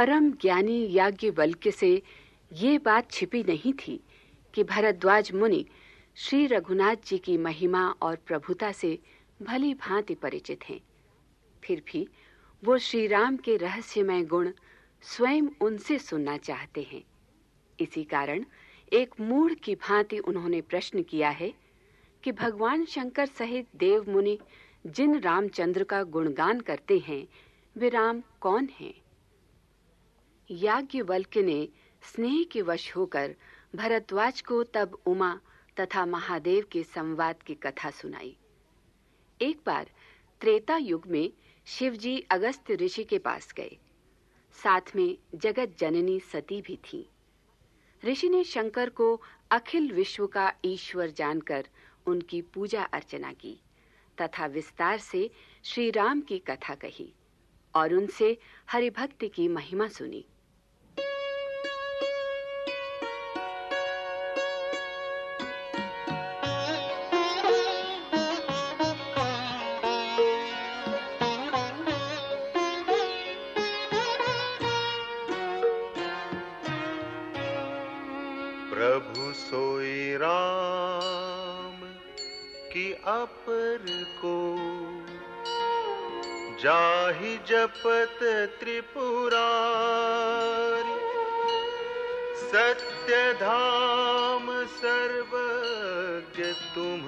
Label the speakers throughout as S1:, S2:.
S1: परम ज्ञानी याज्ञ याज्ञवल्क्य से ये बात छिपी नहीं थी कि भरद्वाज मुनि श्री रघुनाथ जी की महिमा और प्रभुता से भली भांति परिचित हैं। फिर भी वो श्री राम के रहस्यमय गुण स्वयं उनसे सुनना चाहते हैं। इसी कारण एक मूढ़ की भांति उन्होंने प्रश्न किया है कि भगवान शंकर सहित देव मुनि जिन रामचंद्र का गुणगान करते हैं, वे राम कौन हैं? याज्ञवल्क्य ने स्नेह के वश होकर भरद्वाज को तब उमा तथा महादेव के संवाद की कथा सुनाई। एक बार त्रेता युग में शिवजी अगस्त्य ऋषि के पास गए। साथ में जगत जननी सती भी थी। ऋषि ने शंकर को अखिल विश्व का ईश्वर जानकर उनकी पूजा अर्चना की तथा विस्तार से श्री राम की कथा कही और उनसे हरिभक्ति की महिमा सुनी।
S2: प्रभु सोई राम की अपर को। जाहि जपत त्रिपुरारी, सत्य धाम सर्वज्ञ तुम।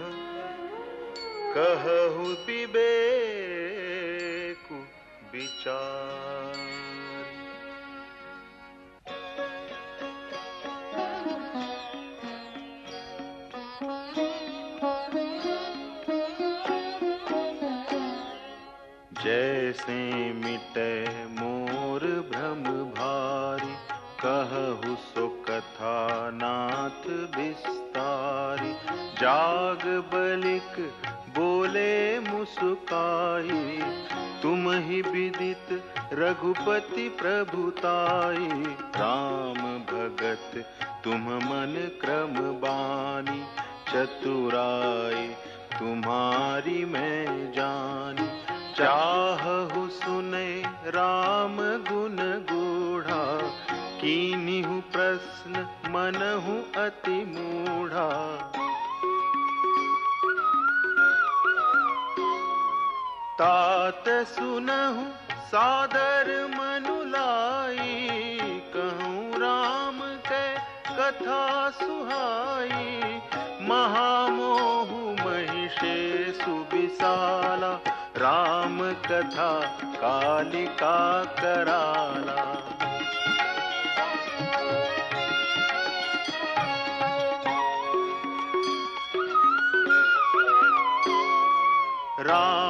S2: कहु विवेकु विचार। बलिक बोले मुस्काई। तुम ही विदित रघुपति प्रभुताई। राम भगत, तुम मन क्रम बानी। चतुराई, तुम्हारी मैं जानी। चाहु सुने राम गुण गूढ़ा। कीनिहु प्रश्न मनहु अति मूढ़ा। तात सुनहु, सादर मनुलाई कहूँ राम के कथा सुहाई। महामोहु महिषे सुविशाला, राम कथा कालिका कराला। राम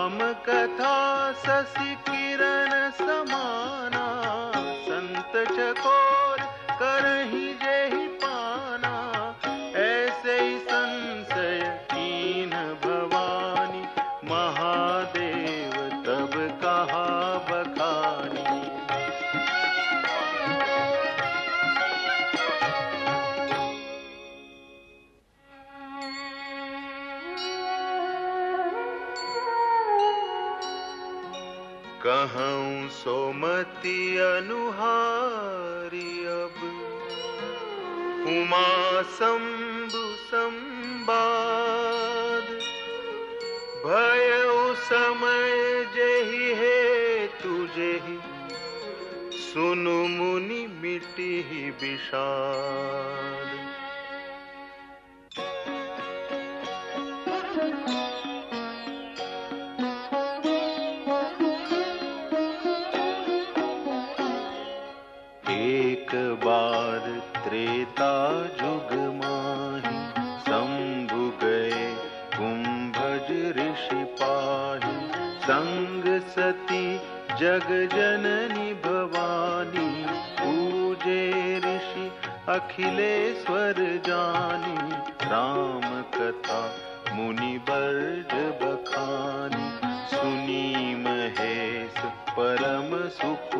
S2: कथा शशि किरण समाना संत चकोर कहूँ, सोमति अनुहारी अब। उमा शंभु संवाद। भय समय जही है तुझे ही। सुनु मुनि मिटी ही विषाद। बार त्रेता जुग माही, शंभु गए कुंभज ऋषि पाही। संग सती जग जननी भवानी, पूजे ऋषि अखिलेश्वर जानी। राम कथा मुनि बर्ज बखानी सुनी महेश परम सुकुमारी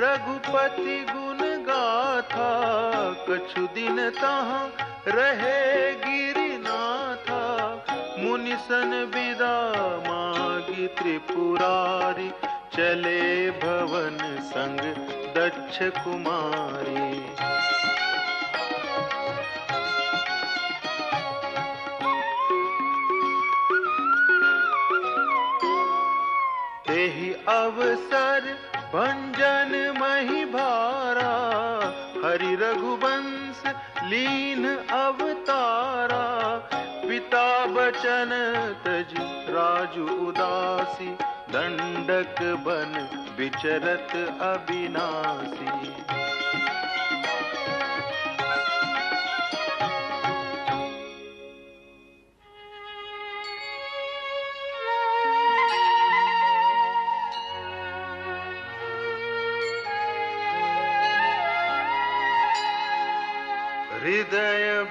S2: रघुपति गुण गाथा, कछु दिन तहाँ रहे गिरिनाथा। मुनिसन विदा मागी त्रिपुरारी, चले भवन संग दक्ष कुमारी। अवसर भंजन लीन अवतारा पिता बचन तज राजु उदासी दंडक बन विचरत अविनाशी।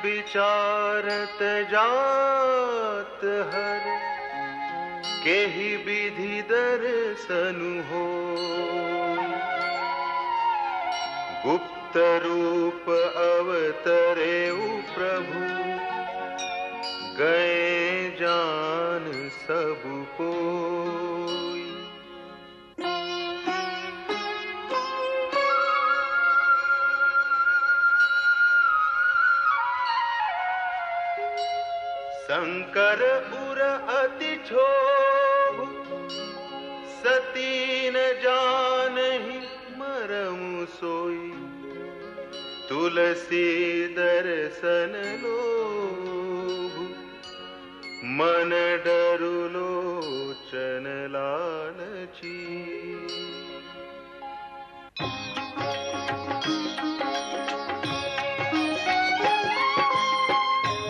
S2: विचारत जात हर केहि विधि दर्शनु हो। गुप्त रूप अवतरे प्रभु गए जान सब शंकर उर अति क्षोभ सती न जान ही मरम सोई। तुलसी दर्शन लोभ, मन डरु लोचन लालची।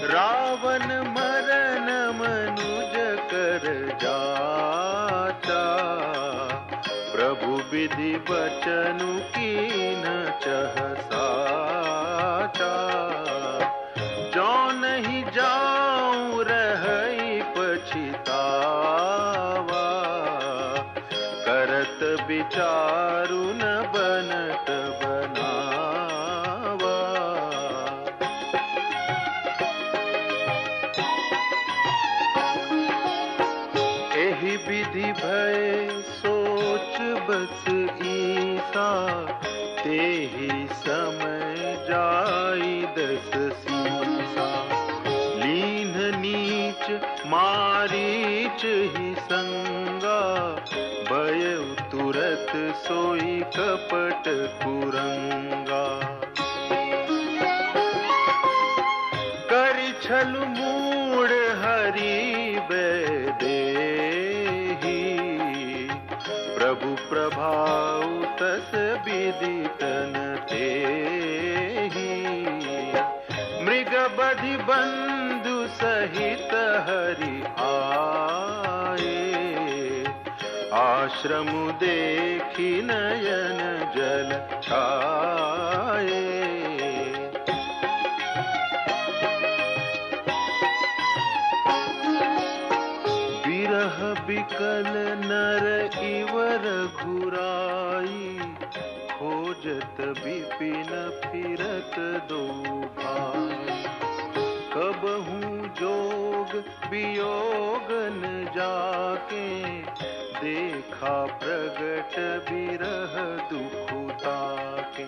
S2: रावण कर जाता। प्रभु विधि बचनु की न चह साचा जो नहीं जाऊँ रह पछितावा। करत विचारु विधि भय, सोच बस ईसा, तेहि समय जाई दस सीसा। लीन नीच, मारीच ही संगा, भय तुरत सोई कपट कुरंगा। करि छल विदितन तेहि। मृग बधि बंधु सहित हरि आए। आश्रम देखी नयन जल छाए। विरह बिकल फिरत दो कब हूँ जोग वियोगन जाके देखा प्रगट बिरह दुखता के